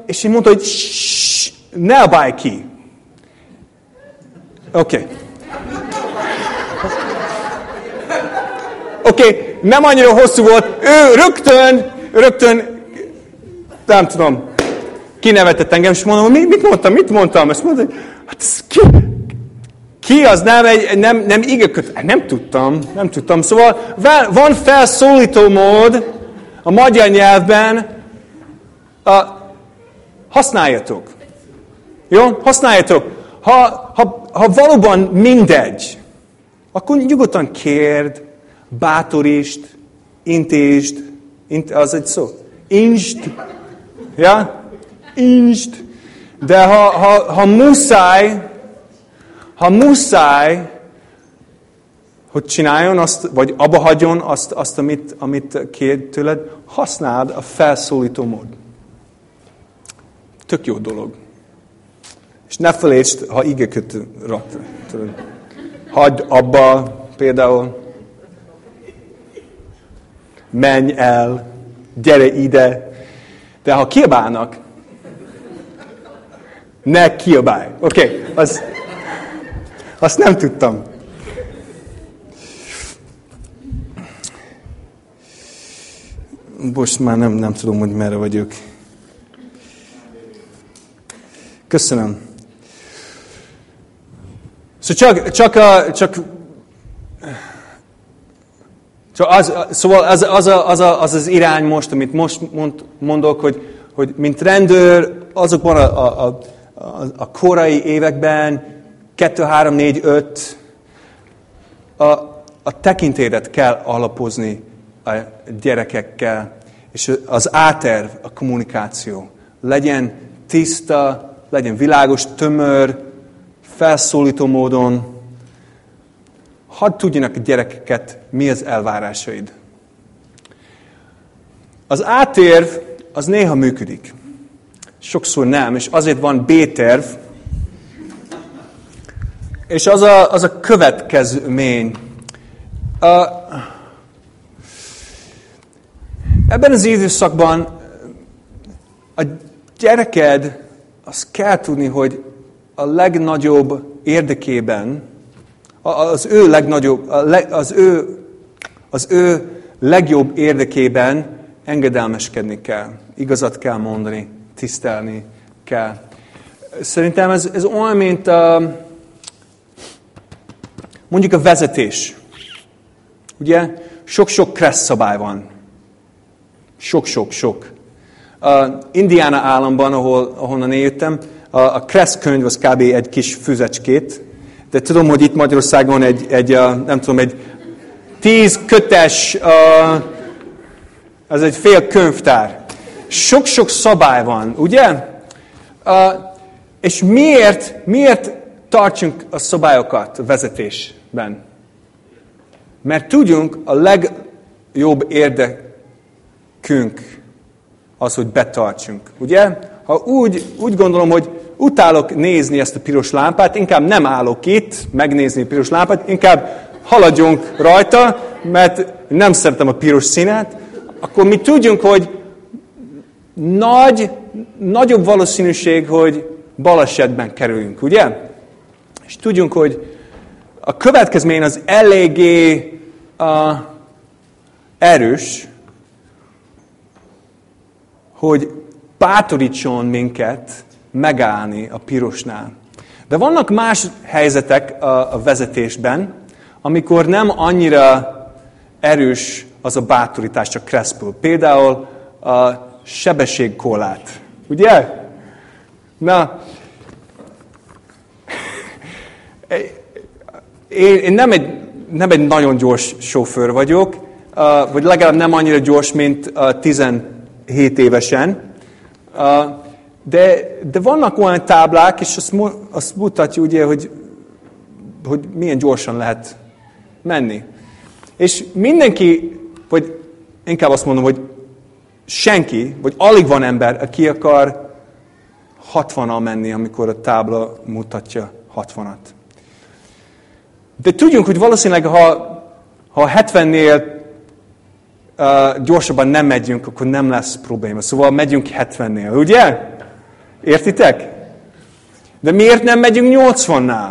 és én mondta, hogy ne abálj ki. Oké. Okay. Oké, okay, nem annyira hosszú volt. Ő rögtön, rögtön nem tudom, kinevetett engem, és mondom, mi, mit mondtam, mit mondtam? Ezt mondta, hát ez ki, ki az nem, nem, nem igeköt, hát nem tudtam, nem tudtam. Szóval van felszólító mód a magyar nyelvben, a, használjatok. Jó? Használjatok. Ha, ha, ha valóban mindegy, akkor nyugodtan kérd, bátorítsd, intézd, int, az egy szó, insd, ja? Insd. De ha, ha, ha muszáj, ha muszáj, hogy csináljon azt, vagy abba hagyjon azt, azt amit, amit kér tőled, használd a felszólító mód. Tök jó dolog. És ne felejtsd, ha igeköt rak. Hagyd abba például. Menj el, gyere ide. De ha kiabálnak, ne kiabálj. Oké, okay, az, azt nem tudtam. Most már nem, nem tudom, hogy merre vagyok. Köszönöm. Szóval csak, csak, a, csak, csak az, szóval az, az, az, az az irány most, amit most mond, mondok, hogy, hogy mint rendőr, azokban a, a, a, a korai években, 2, 3, 4, 5, a, a tekintédet kell alapozni a gyerekekkel, és az áterv, a kommunikáció. Legyen tiszta, legyen világos, tömör, felszólító módon, hadd tudjanak a gyerekeket, mi az elvárásaid. Az A-terv az néha működik. Sokszor nem, és azért van B-terv, és az a, az a következmény. A, ebben az időszakban a gyereked azt kell tudni, hogy a legnagyobb érdekében, az ő legnagyobb, az ő, az ő legjobb érdekében engedelmeskedni kell. Igazat kell mondani, tisztelni kell. Szerintem ez, ez olyan, mint a, mondjuk a vezetés. Ugye? Sok-sok kressz szabály van. Sok-sok-sok. Indiana államban, ahol, ahonnan én a, a Kressz könyv az kb. egy kis füzecskét, de tudom, hogy itt Magyarországon egy, egy nem tudom, egy tíz kötes, az egy fél könyvtár. Sok-sok szabály van, ugye? És miért, miért tartsunk a szabályokat a vezetésben? Mert tudjunk, a legjobb érdekünk az, hogy betartsunk. Ugye? Ha úgy, úgy gondolom, hogy utálok nézni ezt a piros lámpát, inkább nem állok itt megnézni a piros lámpát, inkább haladjunk rajta, mert nem szeretem a piros színet, akkor mi tudjunk, hogy nagy, nagyobb valószínűség, hogy balesetben kerüljünk, ugye? És tudjunk, hogy a következmény az eléggé uh, erős, hogy bátorítson minket megállni a pirosnál. De vannak más helyzetek a, a vezetésben, amikor nem annyira erős az a bátorítás, csak kreszpül. Például a sebességkorlát. Ugye? Na, én, én nem, egy, nem egy nagyon gyors sofőr vagyok, vagy legalább nem annyira gyors, mint 17 évesen, de, de vannak olyan táblák, és azt, azt mutatja, ugye, hogy, hogy milyen gyorsan lehet menni. És mindenki, vagy inkább azt mondom, hogy senki, vagy alig van ember, aki akar 60-al menni, amikor a tábla mutatja 60-at. De tudjunk, hogy valószínűleg, ha, ha 70-nél uh, gyorsabban nem megyünk, akkor nem lesz probléma. Szóval megyünk 70-nél, ugye? Értitek? De miért nem megyünk 80-nál?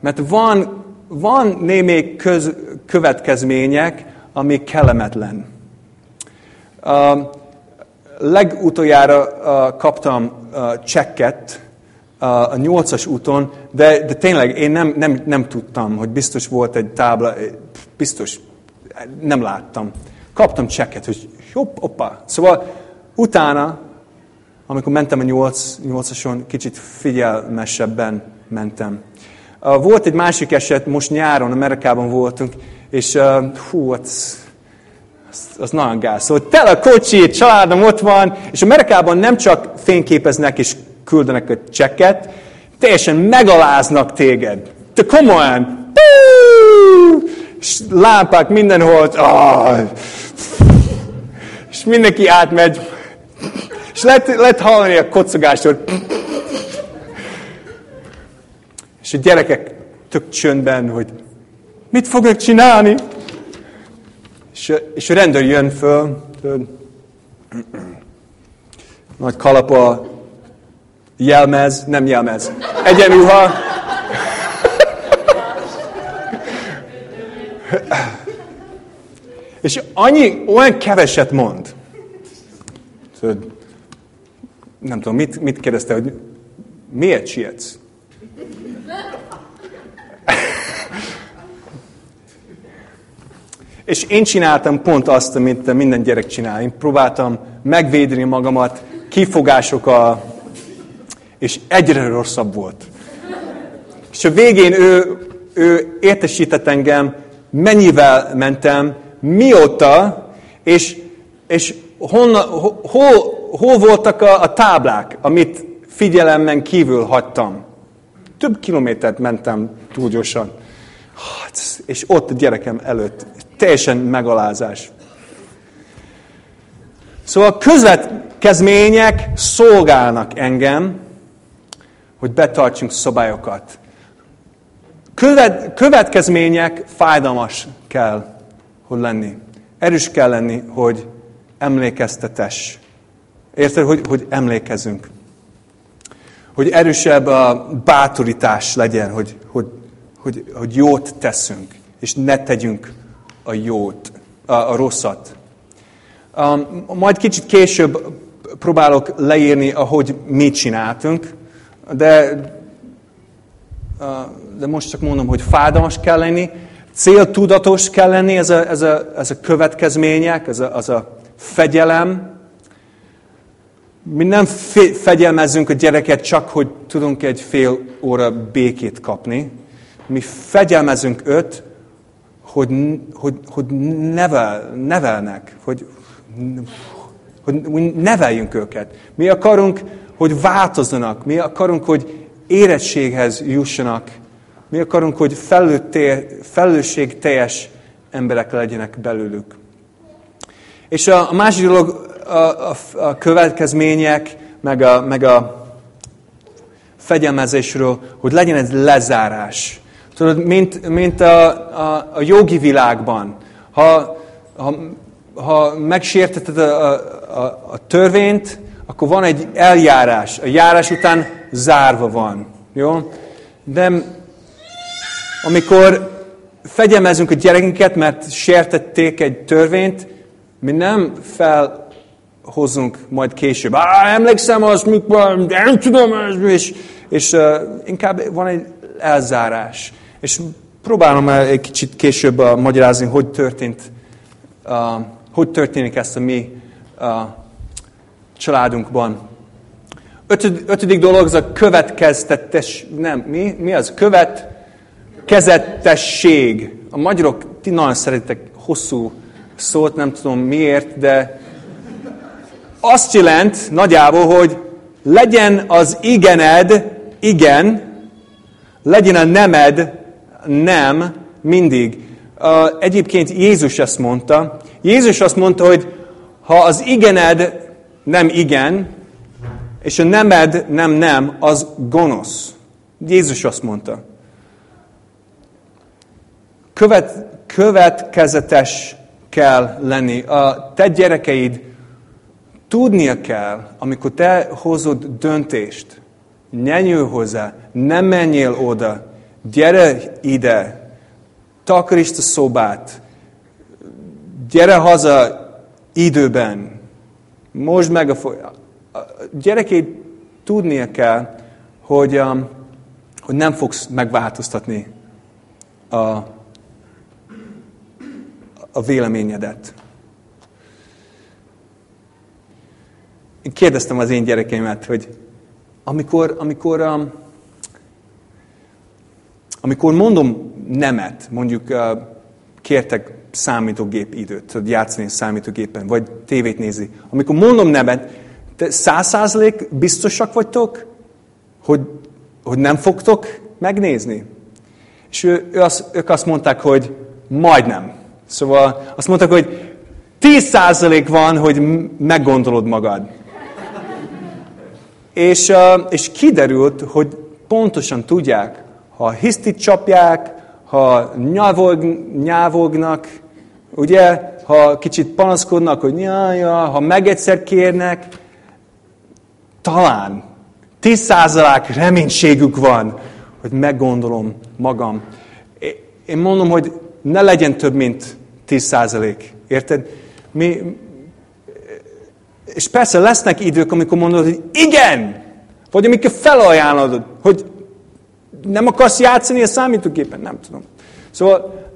Mert van, van némi köz, következmények, ami kellemetlen. Uh, legutoljára uh, kaptam uh, csekket uh, a nyolcas úton, de, de tényleg én nem, nem, nem tudtam, hogy biztos volt egy tábla, biztos nem láttam. Kaptam csekket, hogy hopp, oppa. Szóval utána, amikor mentem a nyolc, nyolcason, kicsit figyelmesebben mentem. Uh, volt egy másik eset, most nyáron Amerikában voltunk, és uh, hú, az, az, az nagyon gáz. Szóval tele a kocsi, családom ott van, és Amerikában nem csak fényképeznek és küldenek a csekket, teljesen megaláznak téged. Te komolyan. És lámpák mindenhol. Oh. És mindenki átmegy. És lehet, lehet hallani a kocogást, hogy és a gyerekek tök csöndben, hogy mit fognak csinálni? És, és a rendőr jön föl, nagy kalapa, jelmez, nem jelmez, egyenruha. és annyi, olyan keveset mond. Nem tudom, mit, mit kérdezte, hogy miért sietsz? És én csináltam pont azt, amit minden gyerek csinál. Én próbáltam megvédeni magamat kifogásokkal, és egyre rosszabb volt. És a végén ő, ő értesített engem, mennyivel mentem, mióta, és, és honna, hol, hol voltak a, a táblák, amit figyelemmen kívül hagytam. Több kilométert mentem túl gyorsan. Hát, és ott a gyerekem előtt teljesen megalázás. Szóval közvetkezmények szolgálnak engem, hogy betartsunk szabályokat. Követ, következmények fájdalmas kell, hogy lenni. Erős kell lenni, hogy emlékeztetes. Érted, hogy, hogy emlékezünk. Hogy erősebb a bátorítás legyen, hogy, hogy, hogy, hogy jót teszünk, és ne tegyünk a jót, a, a rosszat. Um, majd kicsit később próbálok leírni, ahogy mit csináltunk, de, uh, de most csak mondom, hogy fájdalmas kell lenni, céltudatos kell lenni, ez a, ez a, ez a következmények, ez a, az a fegyelem. Mi nem fegyelmezzünk a gyereket csak, hogy tudunk egy fél óra békét kapni. Mi fegyelmezünk őt, hogy, hogy, hogy nevel, nevelnek, hogy, hogy neveljünk őket. Mi akarunk, hogy változzanak. Mi akarunk, hogy érettséghez jussanak. Mi akarunk, hogy felelősség teljes emberek legyenek belőlük. És a, a másik dolog, a, a, a következmények, meg a, meg a fegyelmezésről, hogy legyen egy lezárás. Tudod, mint, mint a, a, a jogi világban. Ha, ha, ha megsérteted a, a, a törvényt, akkor van egy eljárás. A járás után zárva van. Jó? De amikor fegyelmezünk a gyerekünket, mert sértették egy törvényt, mi nem felhozunk majd később. Á, emlékszem, az mikor, nem tudom, és, és uh, inkább van egy elzárás. És próbálom egy kicsit később uh, magyarázni, hogy történt, uh, hogy történik ezt a mi uh, családunkban. Ötöd, ötödik dolog az a következtetes, nem, mi? Mi az? Következetesség. A magyarok ti nagyon szeretek hosszú szót, nem tudom miért, de azt jelent nagyjából, hogy legyen az igened igen, legyen a nemed nem mindig. Egyébként Jézus ezt mondta. Jézus azt mondta, hogy ha az igened nem igen, és a nemed nem nem, az gonosz. Jézus azt mondta. Követ, következetes kell lenni. A te gyerekeid tudnia kell, amikor te hozod döntést, nyenyül hozzá, nem menjél oda, gyere ide, takarítsd a szobát, gyere haza időben, Most meg a, gyerekét tudnia kell, hogy, um, hogy nem fogsz megváltoztatni a, a véleményedet. Kérdeztem az én gyerekeimet, hogy amikor, amikor, um, amikor mondom nemet, mondjuk uh, kértek számítógép időt, hogy játszani számítógépen, vagy tévét nézi. Amikor mondom nemet, te száz százalék biztosak vagytok, hogy, hogy nem fogtok megnézni? És ő, ő azt, ők azt mondták, hogy majdnem. Szóval azt mondták, hogy 10% van, hogy meggondolod magad. És, és kiderült, hogy pontosan tudják, ha hisztit csapják, ha nyávog, nyávognak, ugye, ha kicsit panaszkodnak, hogy ja, ha meg egyszer kérnek, talán 10% reménységük van, hogy meggondolom magam. Én mondom, hogy ne legyen több, mint 10%. Érted? Mi, és persze lesznek idők, amikor mondod, hogy igen! Vagy amikor felajánlod, hogy nem akarsz játszani a számítógépen, nem tudom. Szóval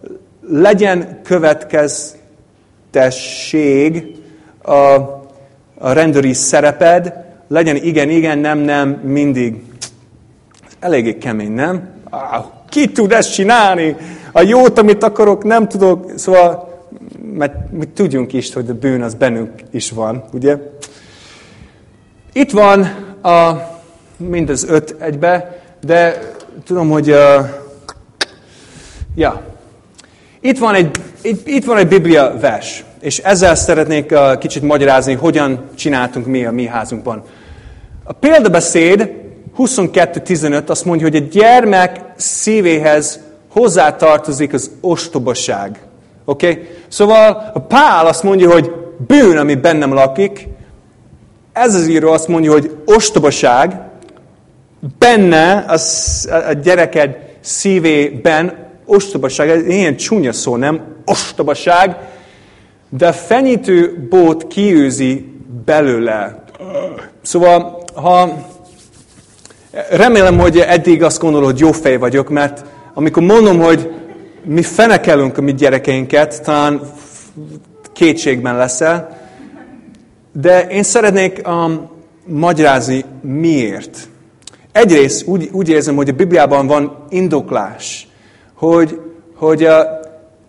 legyen következtesség a, a rendőri szereped, legyen igen, igen, nem, nem, mindig. Eléggé kemény, nem? Ah, ki tud ezt csinálni? A jót, amit akarok, nem tudok. Szóval, mert mi tudjunk is, hogy a bűn az bennünk is van, ugye? Itt van a, mind az öt egybe, de tudom, hogy uh, ja, itt van egy, itt, itt van egy Biblia vers, és ezzel szeretnék uh, kicsit magyarázni, hogyan csináltunk mi a mi házunkban. A példabeszéd 22.15 azt mondja, hogy a gyermek szívéhez hozzátartozik az ostobaság. Oké? Okay? Szóval a Pál azt mondja, hogy bűn, ami bennem lakik, ez az író azt mondja, hogy ostobaság, benne az, a gyereked szívében ostobaság, ez ilyen csúnya szó, nem? Ostobaság, de fenyítő bót kiűzi belőle. Szóval, ha remélem, hogy eddig azt gondolod, hogy jó fej vagyok, mert amikor mondom, hogy mi fenekelünk a mi gyerekeinket, talán kétségben leszel, de én szeretnék um, magyarázni miért. Egyrészt úgy, úgy érzem, hogy a Bibliában van indoklás, hogy, hogy, uh,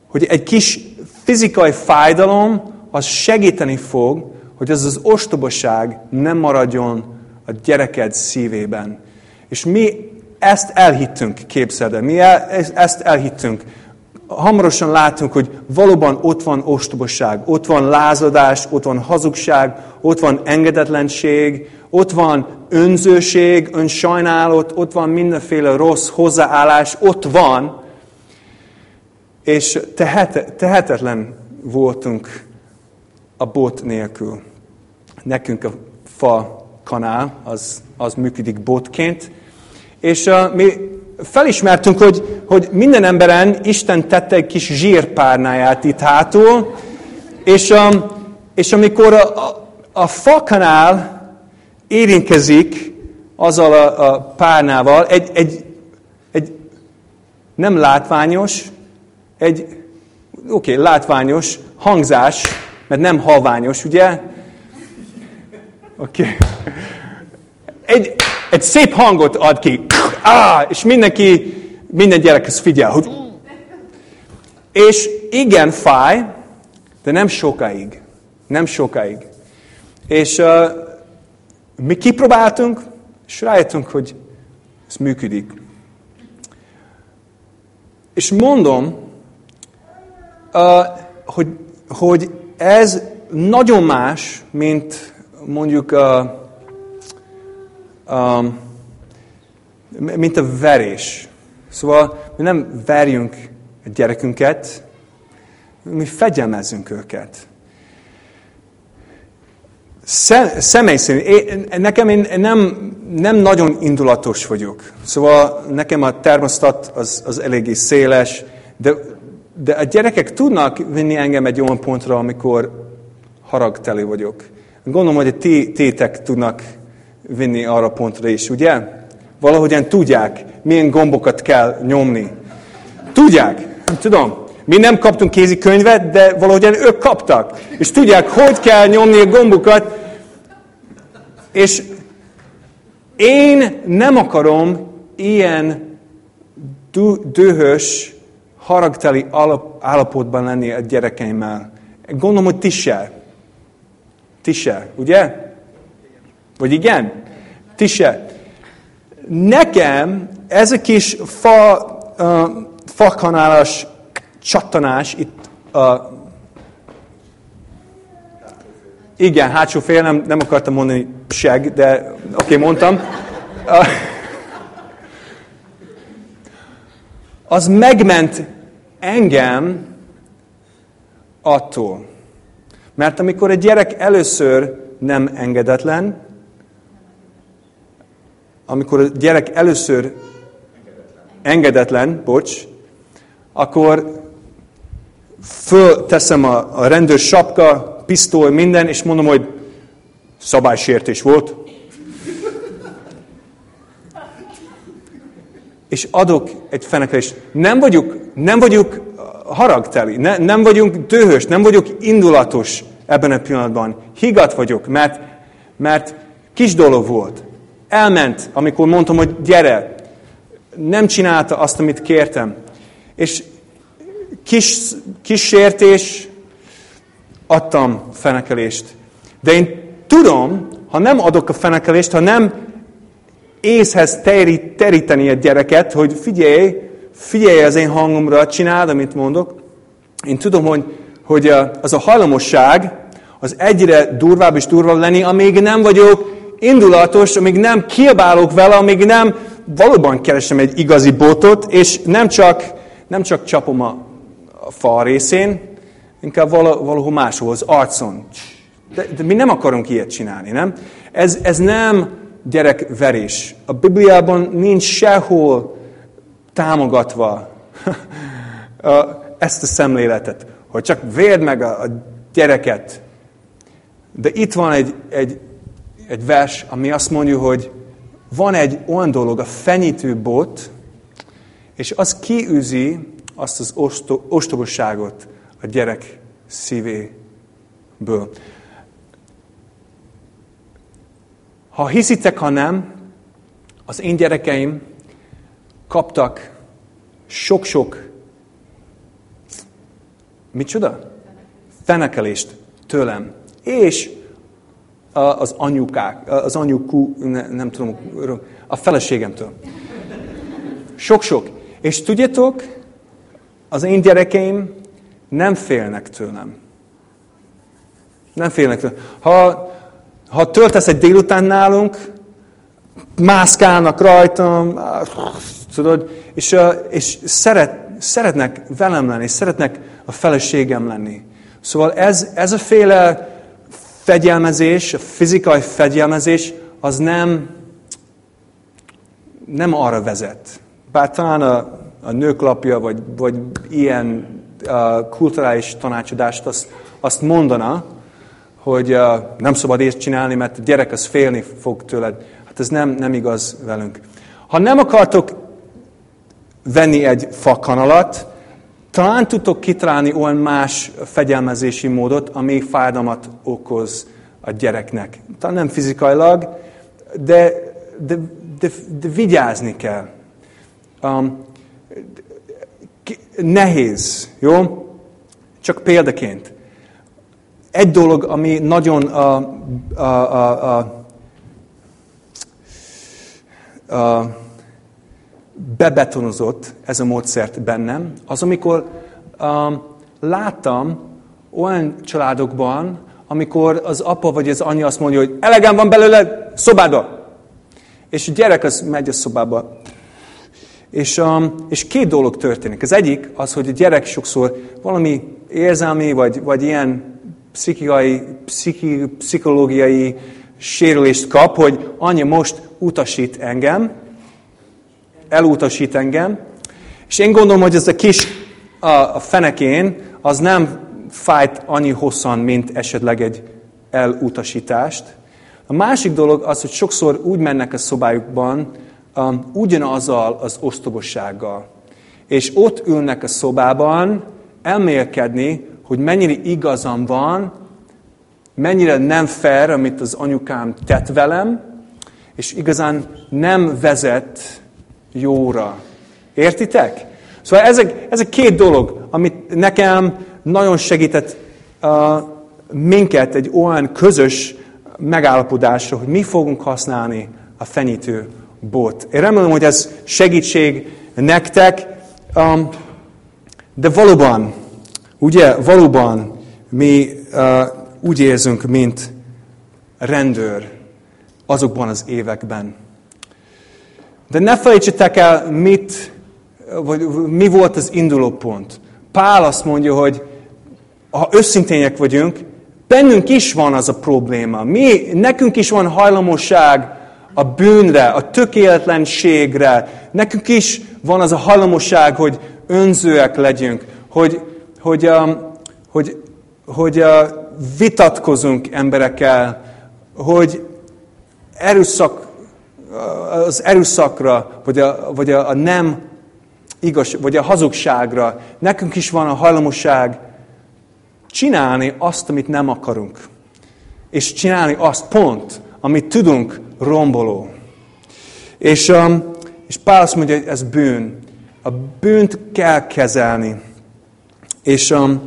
hogy egy kis fizikai fájdalom az segíteni fog, hogy az az ostobaság nem maradjon a gyereked szívében. És mi ezt elhittünk, képzeld Mi el, ezt elhittünk. Hamarosan látunk, hogy valóban ott van ostobaság, ott van lázadás, ott van hazugság, ott van engedetlenség, ott van önzőség, önsajnálat, ott van mindenféle rossz hozzáállás, ott van, és tehet, tehetetlen voltunk a bot nélkül. Nekünk a fa kanál, az, az működik botként, és uh, mi felismertünk, hogy, hogy minden emberen Isten tette egy kis zsírpárnáját itt hátul, és, um, és amikor a, a, a fakanál érintkezik azzal a, a párnával, egy, egy, egy nem látványos, egy, oké, okay, látványos hangzás, mert nem halványos, ugye? Oké. Okay. Egy, egy szép hangot ad ki. Ah, és mindenki, minden gyerekhez figyel, hogy... És igen, fáj, de nem sokáig. Nem sokáig. És uh, mi kipróbáltunk, és rájöttünk, hogy ez működik. És mondom, uh, hogy, hogy ez nagyon más, mint mondjuk uh, um, mint a verés. Szóval mi nem verjünk a gyerekünket, mi fegyelmezzünk őket. személy szerint, én, nekem én nem, nem nagyon indulatos vagyok. Szóval nekem a termosztat az, az eléggé széles, de, de a gyerekek tudnak vinni engem egy olyan pontra, amikor haragteli vagyok. Gondolom, hogy a tétek tudnak vinni arra pontra is, ugye? Valahogyan tudják, milyen gombokat kell nyomni. Tudják, nem tudom. Mi nem kaptunk kézikönyvet, de valahogyan ők kaptak. És tudják, hogy kell nyomni a gombokat. És én nem akarom ilyen dühös, haragteli állapotban lenni a gyerekeimmel. Gondolom, hogy ti se. Ti se, ugye? Vagy igen? Ti se. Nekem ez a kis fa, uh, fakanálas csattanás itt uh, igen, hátsó fél, nem, nem akartam mondani seg, de oké, okay, mondtam. Uh, az megment engem attól. Mert amikor egy gyerek először nem engedetlen, amikor a gyerek először engedetlen, bocs, akkor fölteszem a, a rendőr sapka, pisztoly, minden, és mondom, hogy szabálysértés volt. és adok egy fenekelést. Nem vagyok, nem vagyok haragteli, ne, nem vagyunk dühös, nem vagyok indulatos ebben a pillanatban. Higat vagyok, mert, mert kis dolog volt. Elment, amikor mondtam, hogy gyere. Nem csinálta azt, amit kértem. És kis, kis sértés, adtam fenekelést. De én tudom, ha nem adok a fenekelést, ha nem észhez terít, teríteni egy gyereket, hogy figyelj, figyelj az én hangomra, csináld, amit mondok. Én tudom, hogy, hogy az a hajlamosság az egyre durvább és durvább lenni, amíg nem vagyok indulatos, amíg nem kiabálok vele, amíg nem valóban keresem egy igazi botot, és nem csak, nem csak csapom a, a fa részén, inkább valahol máshol, az arcon. De, de mi nem akarunk ilyet csinálni, nem? Ez, ez nem gyerekverés. A Bibliában nincs sehol támogatva ezt a szemléletet, hogy csak vérd meg a, gyereket. De itt van egy, egy, egy vers, ami azt mondja, hogy van egy olyan dolog, a fenyítő bot, és az kiűzi azt az ostobosságot a gyerek szívéből. Ha hiszitek, ha nem, az én gyerekeim kaptak sok-sok, micsoda? Fenekelést tőlem. És az anyukák, az anyukú, ne, nem tudom, a feleségemtől. Sok-sok. És tudjátok, az én gyerekeim nem félnek tőlem. Nem félnek tőlem. Ha ha töltesz egy délután nálunk, mászkálnak rajtam, tudod, és, és szeret, szeretnek velem lenni, szeretnek a feleségem lenni. Szóval ez, ez a féle fegyelmezés, a fizikai fegyelmezés, az nem, nem arra vezet. Bár talán a, a nőklapja, vagy, vagy ilyen a kulturális tanácsadást azt, azt mondana, hogy uh, nem szabad ilyet csinálni, mert a gyerek az félni fog tőled. Hát ez nem, nem igaz velünk. Ha nem akartok venni egy fakanalat, talán tudtok kitalálni olyan más fegyelmezési módot, ami fájdalmat okoz a gyereknek. Talán nem fizikailag, de, de, de, de vigyázni kell. Um, nehéz, jó? Csak példaként. Egy dolog, ami nagyon a, a, a, a, a, bebetonozott ez a módszert bennem, az amikor um, láttam olyan családokban, amikor az apa vagy az anyja azt mondja, hogy elegem van belőle, szobába. És a gyerek az megy a szobába. És, um, és két dolog történik. Az egyik az, hogy a gyerek sokszor valami érzelmi, vagy, vagy ilyen pszichikai, pszichi, pszichológiai sérülést kap, hogy anya most utasít engem, elutasít engem, és én gondolom, hogy ez a kis a, a fenekén, az nem fájt annyi hosszan, mint esetleg egy elutasítást. A másik dolog az, hogy sokszor úgy mennek a szobájukban, um, ugyanazzal az osztobossággal. És ott ülnek a szobában elmélkedni, hogy mennyire igazam van, mennyire nem fair, amit az anyukám tett velem, és igazán nem vezet jóra. Értitek? Szóval ezek, ezek két dolog, amit nekem nagyon segített uh, minket egy olyan közös megállapodásra, hogy mi fogunk használni a fenyítő bot. Én remélem, hogy ez segítség nektek, um, de valóban, ugye, valóban mi uh, úgy érzünk, mint rendőr azokban az években. De ne felejtsétek el, mit, vagy mi volt az indulópont. Pál azt mondja, hogy ha őszintények vagyunk, bennünk is van az a probléma. Mi, nekünk is van hajlamosság a bűnre, a tökéletlenségre. Nekünk is van az a hajlamosság, hogy önzőek legyünk, hogy, hogy, hogy, hogy uh, vitatkozunk emberekkel, hogy erőszak, az erőszakra, vagy a, vagy a, a nem igaz, vagy a hazugságra. Nekünk is van a hajlamosság csinálni azt, amit nem akarunk. És csinálni azt pont, amit tudunk romboló. És, um, és Pál azt mondja, hogy ez bűn. A bűnt kell kezelni. És, um,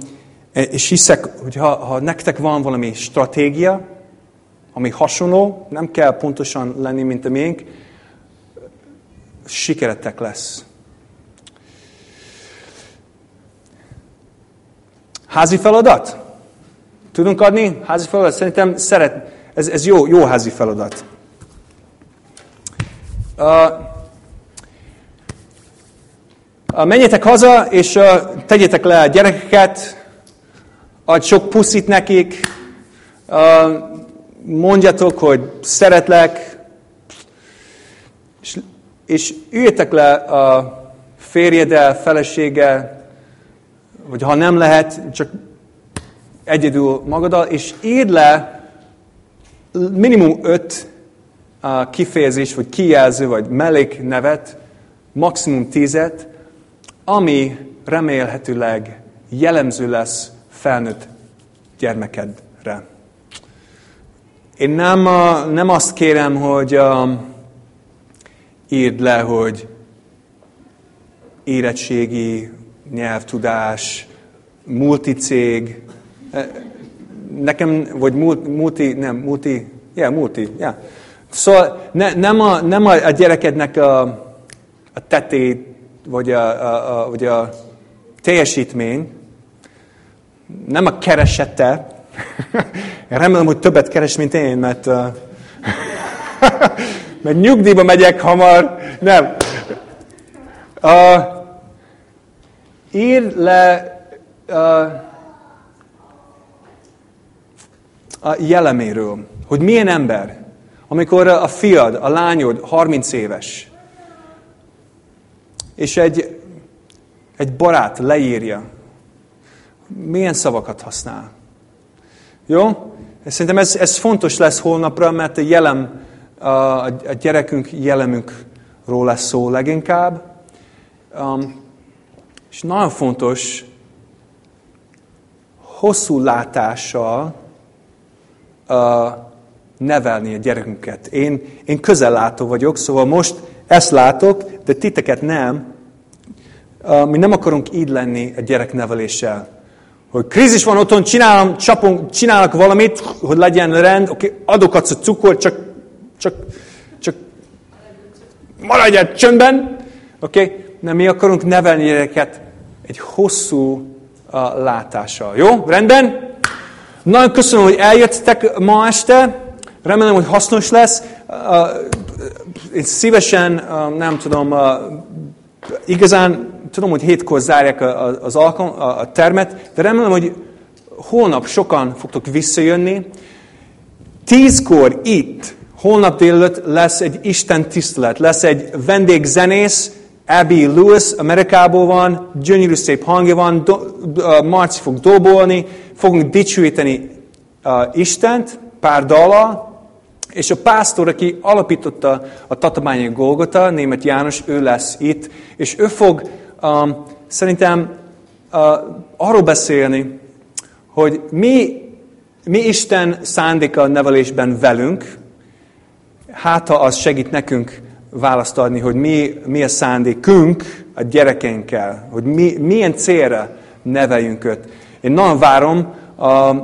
és hiszek, hogy ha, ha nektek van valami stratégia, ami hasonló, nem kell pontosan lenni, mint a miénk, sikeretek lesz. Házi feladat? Tudunk adni házi feladat? Szerintem szeret, ez, ez jó, jó házi feladat. Uh, menjetek haza, és uh, tegyétek le a gyerekeket, adj sok puszit nekik, mondjatok, hogy szeretlek, és, és üljetek le a férjeddel, feleséggel, vagy ha nem lehet, csak egyedül magaddal, és írd le minimum öt kifejezés, vagy kijelző, vagy melléknevet, maximum tízet, ami remélhetőleg jellemző lesz felnőtt gyermekedre. Én nem, uh, nem azt kérem, hogy uh, írd le, hogy érettségi nyelvtudás, multicég, e, nekem, vagy multi, nem, multi, yeah, multi, yeah. Szóval ne, nem, a, nem a, a gyerekednek a, a tetét, vagy a, a, a, vagy a teljesítmény, nem a keresete. Én remélem, hogy többet keres, mint én, mert, mert nyugdíjba megyek hamar. Nem. Uh, ír le uh, a jelleméről, hogy milyen ember, amikor a fiad, a lányod 30 éves, és egy, egy barát leírja, milyen szavakat használ. Jó? Szerintem ez, ez fontos lesz holnapra, mert a jelem, a, a gyerekünk jellemünkről lesz szó leginkább. Um, és nagyon fontos hosszú látással uh, nevelni a gyerekünket. Én, én közellátó vagyok, szóval most ezt látok, de titeket nem. Uh, mi nem akarunk így lenni a gyerekneveléssel. Hogy krízis van otthon, csinálom, csapunk, csinálok valamit, hogy legyen rend, oké, adok a cukor, csak, csak, csak maradj egy csöndben, oké? Nem, mi akarunk nevelni gyereket egy hosszú uh, látással. Jó? Rendben? Nagyon köszönöm, hogy eljöttetek ma este. Remélem, hogy hasznos lesz. Én szívesen, nem tudom, igazán tudom, hogy hétkor zárják az alkalom, a termet, de remélem, hogy holnap sokan fogtok visszajönni. Tízkor itt, holnap délelőtt lesz egy Isten tisztelet, lesz egy vendégzenész, Abby Lewis Amerikából van, gyönyörű szép hangja van, do, uh, Marci fog dobolni, fogunk dicsőíteni Istent pár dala, és a pásztor, aki alapította a tatabányi Golgota, német János, ő lesz itt, és ő fog um, szerintem uh, arról beszélni, hogy mi, mi Isten szándéka a nevelésben velünk, hát ha az segít nekünk választ adni, hogy mi, mi a szándékünk a gyerekeinkkel, hogy mi, milyen célra neveljünk őt. Én nagyon várom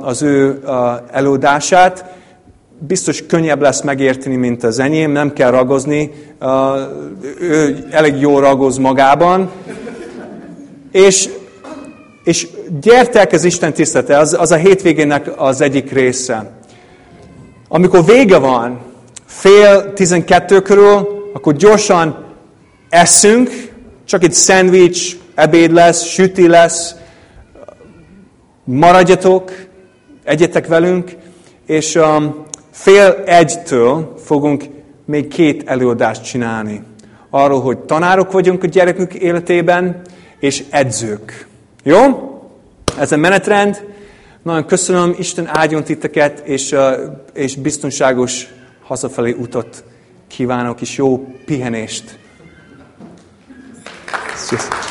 az ő előadását, biztos könnyebb lesz megérteni, mint az enyém, nem kell ragozni, ő elég jó ragoz magában, és, és gyertek az Isten tisztelete, az, az a hétvégének az egyik része. Amikor vége van, fél tizenkettő körül, akkor gyorsan eszünk, csak egy szendvics, ebéd lesz, süti lesz, maradjatok, egyetek velünk, és um, fél egytől fogunk még két előadást csinálni. Arról, hogy tanárok vagyunk a gyerekünk életében, és edzők. Jó? Ez a menetrend. Nagyon köszönöm, Isten áldjon titeket, és, és biztonságos hazafelé utat kívánok, és jó pihenést. Sziasztok!